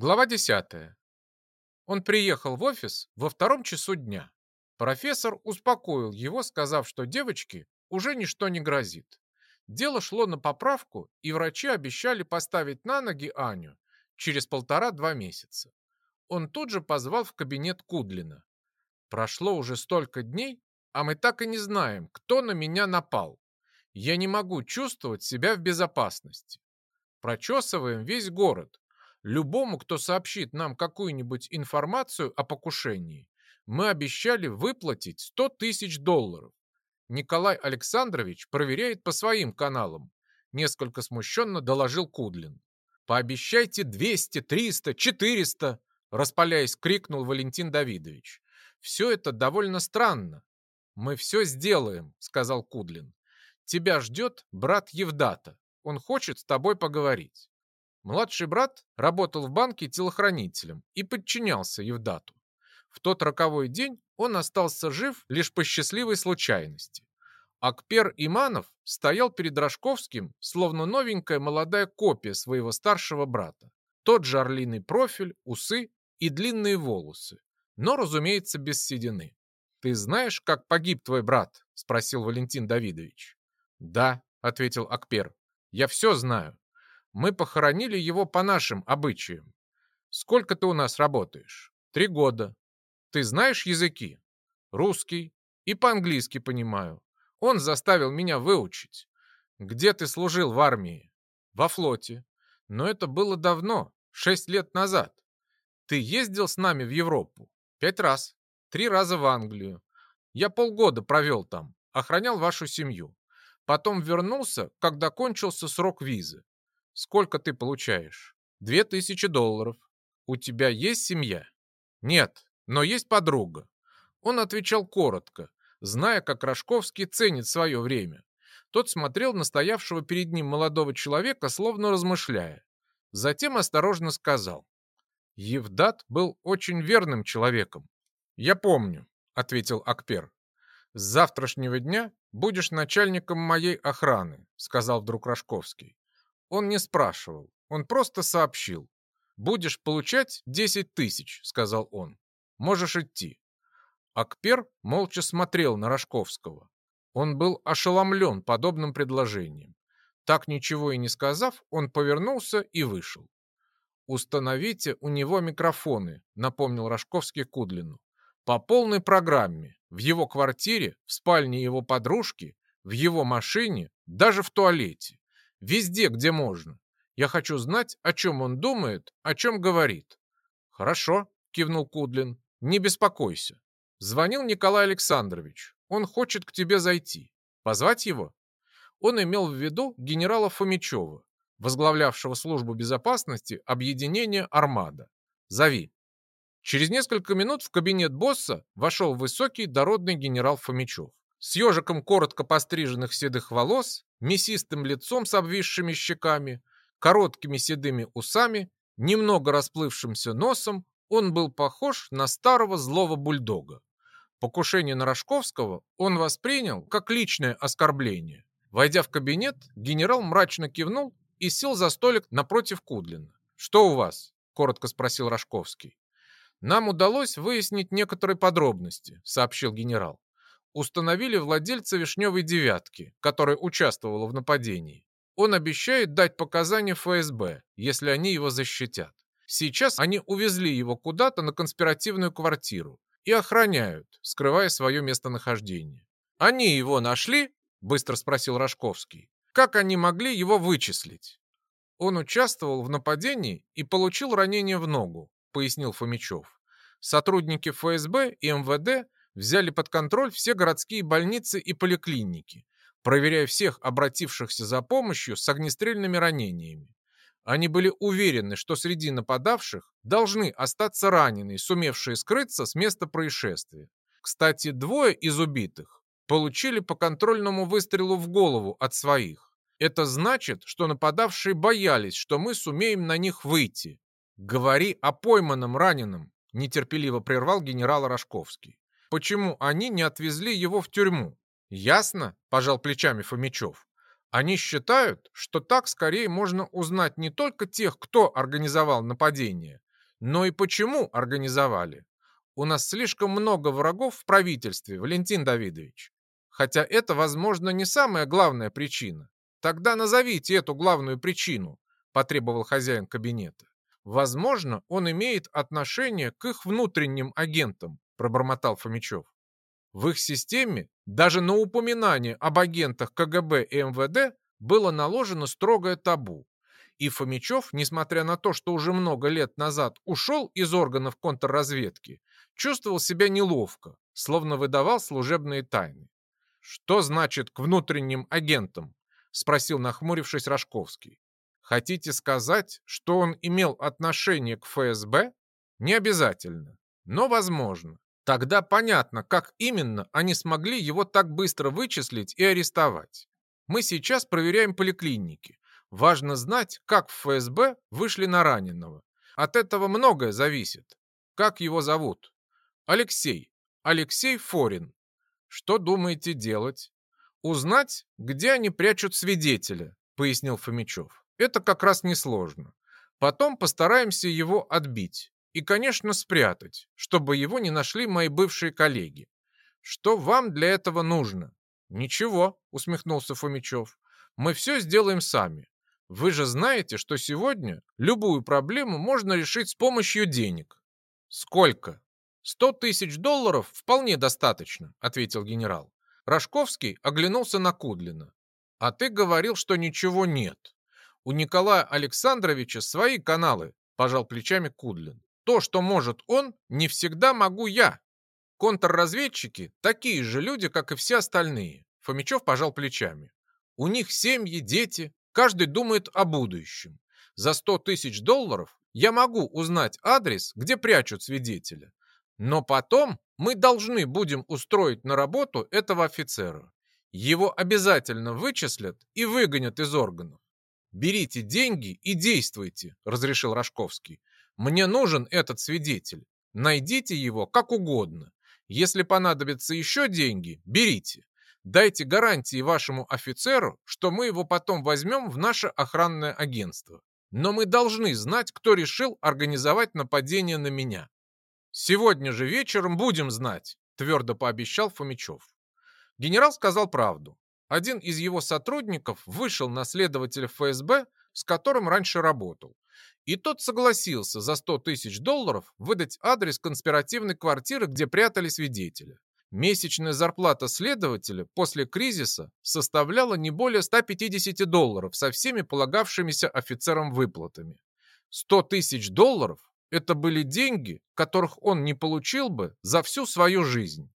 Глава 10. Он приехал в офис во втором часу дня. Профессор успокоил его, сказав, что девочке уже ничто не грозит. Дело шло на поправку, и врачи обещали поставить на ноги Аню через полтора-два месяца. Он тут же позвал в кабинет Кудлина. Прошло уже столько дней, а мы так и не знаем, кто на меня напал. Я не могу чувствовать себя в безопасности. Прочесываем весь город, Любому, кто сообщит нам какую-нибудь информацию о покушении, мы обещали выплатить 100 тысяч долларов. Николай Александрович проверяет по своим каналам. Несколько смущенно доложил Кудлин. «Пообещайте 200, 300, 400!» Распаляясь, крикнул Валентин Давидович. «Все это довольно странно». «Мы все сделаем», — сказал Кудлин. «Тебя ждет брат Евдата. Он хочет с тобой поговорить». Младший брат работал в банке телохранителем и подчинялся Евдату. В тот роковой день он остался жив лишь по счастливой случайности. Акпер Иманов стоял перед Рожковским, словно новенькая молодая копия своего старшего брата. Тот же орлиный профиль, усы и длинные волосы, но, разумеется, без седины. «Ты знаешь, как погиб твой брат?» – спросил Валентин Давидович. «Да», – ответил Акпер, – «я все знаю. Мы похоронили его по нашим обычаям. Сколько ты у нас работаешь? Три года. Ты знаешь языки? Русский и по-английски понимаю. Он заставил меня выучить. Где ты служил в армии? Во флоте. Но это было давно, шесть лет назад. Ты ездил с нами в Европу? Пять раз. Три раза в Англию. Я полгода провел там, охранял вашу семью. Потом вернулся, когда кончился срок визы. Сколько ты получаешь? Две тысячи долларов. У тебя есть семья? Нет, но есть подруга. Он отвечал коротко, зная, как Рожковский ценит свое время. Тот смотрел на стоявшего перед ним молодого человека, словно размышляя. Затем осторожно сказал. Евдат был очень верным человеком. «Я помню», — ответил Акпер. «С завтрашнего дня будешь начальником моей охраны», — сказал вдруг Рожковский. Он не спрашивал, он просто сообщил. «Будешь получать 10 тысяч», — сказал он. «Можешь идти». Акпер молча смотрел на Рожковского. Он был ошеломлен подобным предложением. Так ничего и не сказав, он повернулся и вышел. «Установите у него микрофоны», — напомнил Рожковский Кудлину. «По полной программе. В его квартире, в спальне его подружки, в его машине, даже в туалете. Везде, где можно. Я хочу знать, о чем он думает, о чем говорит. Хорошо, кивнул Кудлин. Не беспокойся. Звонил Николай Александрович. Он хочет к тебе зайти. Позвать его? Он имел в виду генерала Фомичева, возглавлявшего службу безопасности объединения «Армада». Зови. Через несколько минут в кабинет босса вошел высокий дородный генерал Фомичев. С ежиком коротко постриженных седых волос мясистым лицом с обвисшими щеками, короткими седыми усами, немного расплывшимся носом, он был похож на старого злого бульдога. Покушение на Рожковского он воспринял как личное оскорбление. Войдя в кабинет, генерал мрачно кивнул и сел за столик напротив Кудлина. «Что у вас?» – коротко спросил Рожковский. «Нам удалось выяснить некоторые подробности», – сообщил генерал установили владельца «Вишневой девятки», которая участвовала в нападении. Он обещает дать показания ФСБ, если они его защитят. Сейчас они увезли его куда-то на конспиративную квартиру и охраняют, скрывая свое местонахождение. «Они его нашли?» – быстро спросил Рожковский. «Как они могли его вычислить?» «Он участвовал в нападении и получил ранение в ногу», – пояснил Фомичев. Сотрудники ФСБ и МВД взяли под контроль все городские больницы и поликлиники, проверяя всех обратившихся за помощью с огнестрельными ранениями. Они были уверены, что среди нападавших должны остаться раненые, сумевшие скрыться с места происшествия. Кстати, двое из убитых получили по контрольному выстрелу в голову от своих. Это значит, что нападавшие боялись, что мы сумеем на них выйти. «Говори о пойманном раненом», – нетерпеливо прервал генерал Рожковский почему они не отвезли его в тюрьму. Ясно, пожал плечами Фомичев. Они считают, что так скорее можно узнать не только тех, кто организовал нападение, Но и почему организовали? У нас слишком много врагов в правительстве, Валентин Давидович. Хотя это, возможно, не самая главная причина. Тогда назовите эту главную причину, потребовал хозяин кабинета. Возможно, он имеет отношение к их внутренним агентам, пробормотал Фомичев. В их системе даже на упоминание об агентах КГБ и МВД было наложено строгое табу. И Фомичев, несмотря на то, что уже много лет назад ушел из органов контрразведки, чувствовал себя неловко, словно выдавал служебные тайны. «Что значит к внутренним агентам?» – спросил, нахмурившись, Рожковский. «Хотите сказать, что он имел отношение к ФСБ? Не обязательно, но возможно. Тогда понятно, как именно они смогли его так быстро вычислить и арестовать. Мы сейчас проверяем поликлиники. Важно знать, как в ФСБ вышли на раненого. От этого многое зависит. Как его зовут? Алексей. Алексей Форин. Что думаете делать? Узнать, где они прячут свидетеля, пояснил Фомичев. Это как раз несложно. Потом постараемся его отбить. И, конечно, спрятать, чтобы его не нашли мои бывшие коллеги. Что вам для этого нужно? Ничего, усмехнулся Фомичев. Мы все сделаем сами. Вы же знаете, что сегодня любую проблему можно решить с помощью денег. Сколько? Сто тысяч долларов вполне достаточно, ответил генерал. Рожковский оглянулся на Кудлина. А ты говорил, что ничего нет. У Николая Александровича свои каналы, пожал плечами Кудлин. То, что может он, не всегда могу я. Контрразведчики такие же люди, как и все остальные. Фомичев пожал плечами. У них семьи, дети, Каждый думает о будущем. За 100 тысяч долларов я могу узнать адрес, где прячут свидетеля. Но потом мы должны будем устроить на работу этого офицера. Его обязательно вычислят и выгонят из органов. «Берите деньги и действуйте», — разрешил Рожковский. «Мне нужен этот свидетель. Найдите его как угодно. Если понадобятся еще деньги, берите. Дайте гарантии вашему офицеру, что мы его потом возьмем в наше охранное агентство. Но мы должны знать, кто решил организовать нападение на меня. Сегодня же вечером будем знать, твердо пообещал Фомичев. Генерал сказал правду. Один из его сотрудников вышел на следователя ФСБ, с которым раньше работал. И тот согласился за 100 тысяч долларов выдать адрес конспиративной квартиры, где прятали свидетеля. Месячная зарплата следователя после кризиса составляла не более 150 долларов со всеми полагавшимися офицерам выплатами. 100 тысяч долларов – это были деньги, которых он не получил бы за всю свою жизнь.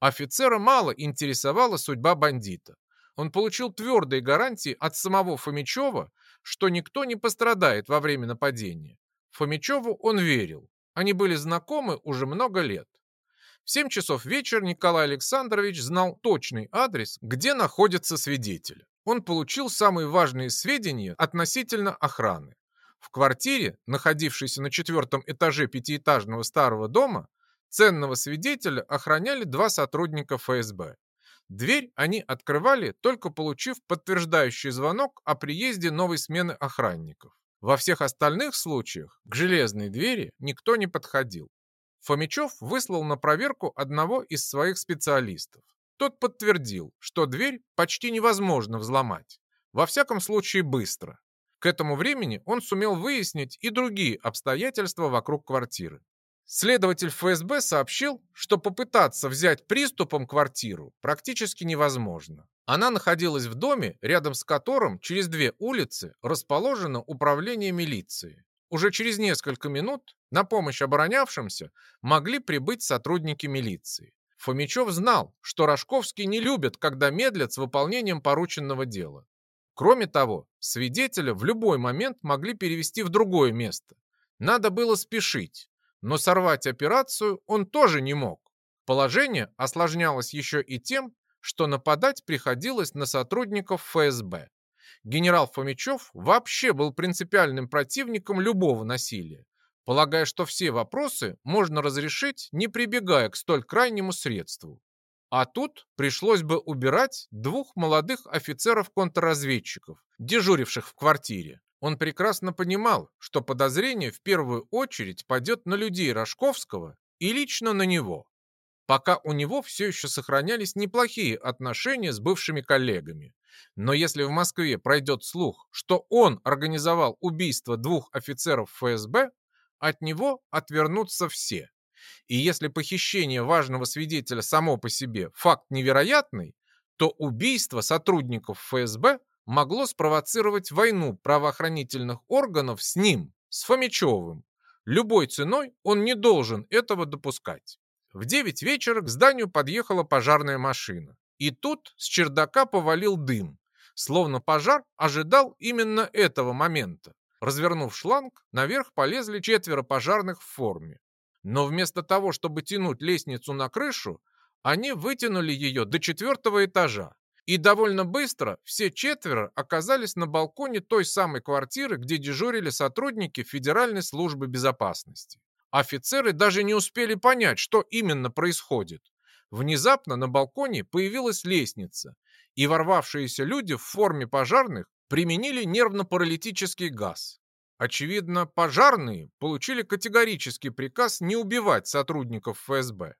Офицера мало интересовала судьба бандита. Он получил твердые гарантии от самого Фомичева, что никто не пострадает во время нападения. Фомичеву он верил. Они были знакомы уже много лет. В 7 часов вечера Николай Александрович знал точный адрес, где находится свидетель. Он получил самые важные сведения относительно охраны. В квартире, находившейся на четвертом этаже пятиэтажного старого дома, ценного свидетеля охраняли два сотрудника ФСБ. Дверь они открывали, только получив подтверждающий звонок о приезде новой смены охранников. Во всех остальных случаях к железной двери никто не подходил. Фомичев выслал на проверку одного из своих специалистов. Тот подтвердил, что дверь почти невозможно взломать. Во всяком случае, быстро. К этому времени он сумел выяснить и другие обстоятельства вокруг квартиры. Следователь ФСБ сообщил, что попытаться взять приступом квартиру практически невозможно. Она находилась в доме, рядом с которым через две улицы расположено управление милиции. Уже через несколько минут на помощь оборонявшимся могли прибыть сотрудники милиции. Фомичев знал, что Рожковский не любит, когда медлят с выполнением порученного дела. Кроме того, свидетеля в любой момент могли перевести в другое место. Надо было спешить, но сорвать операцию он тоже не мог. Положение осложнялось еще и тем, что нападать приходилось на сотрудников ФСБ генерал Фомичев вообще был принципиальным противником любого насилия, полагая, что все вопросы можно разрешить, не прибегая к столь крайнему средству. А тут пришлось бы убирать двух молодых офицеров-контрразведчиков, дежуривших в квартире. Он прекрасно понимал, что подозрение в первую очередь пойдет на людей Рожковского и лично на него, пока у него все еще сохранялись неплохие отношения с бывшими коллегами. Но если в Москве пройдет слух, что он организовал убийство двух офицеров ФСБ, от него отвернутся все. И если похищение важного свидетеля само по себе факт невероятный, то убийство сотрудников ФСБ могло спровоцировать войну правоохранительных органов с ним, с Фомичевым. Любой ценой он не должен этого допускать. В 9 вечера к зданию подъехала пожарная машина. И тут с чердака повалил дым, словно пожар ожидал именно этого момента. Развернув шланг, наверх полезли четверо пожарных в форме. Но вместо того, чтобы тянуть лестницу на крышу, они вытянули ее до четвертого этажа. И довольно быстро все четверо оказались на балконе той самой квартиры, где дежурили сотрудники Федеральной службы безопасности. Офицеры даже не успели понять, что именно происходит. Внезапно на балконе появилась лестница, и ворвавшиеся люди в форме пожарных применили нервно-паралитический газ. Очевидно, пожарные получили категорический приказ не убивать сотрудников ФСБ.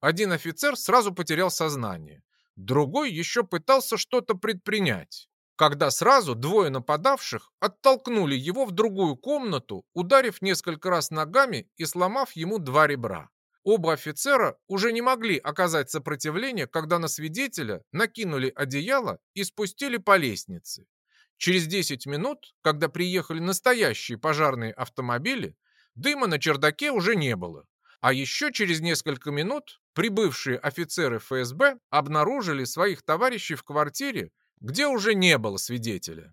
Один офицер сразу потерял сознание, другой еще пытался что-то предпринять, когда сразу двое нападавших оттолкнули его в другую комнату, ударив несколько раз ногами и сломав ему два ребра. Оба офицера уже не могли оказать сопротивление, когда на свидетеля накинули одеяло и спустили по лестнице. Через 10 минут, когда приехали настоящие пожарные автомобили, дыма на чердаке уже не было. А еще через несколько минут прибывшие офицеры ФСБ обнаружили своих товарищей в квартире, где уже не было свидетеля.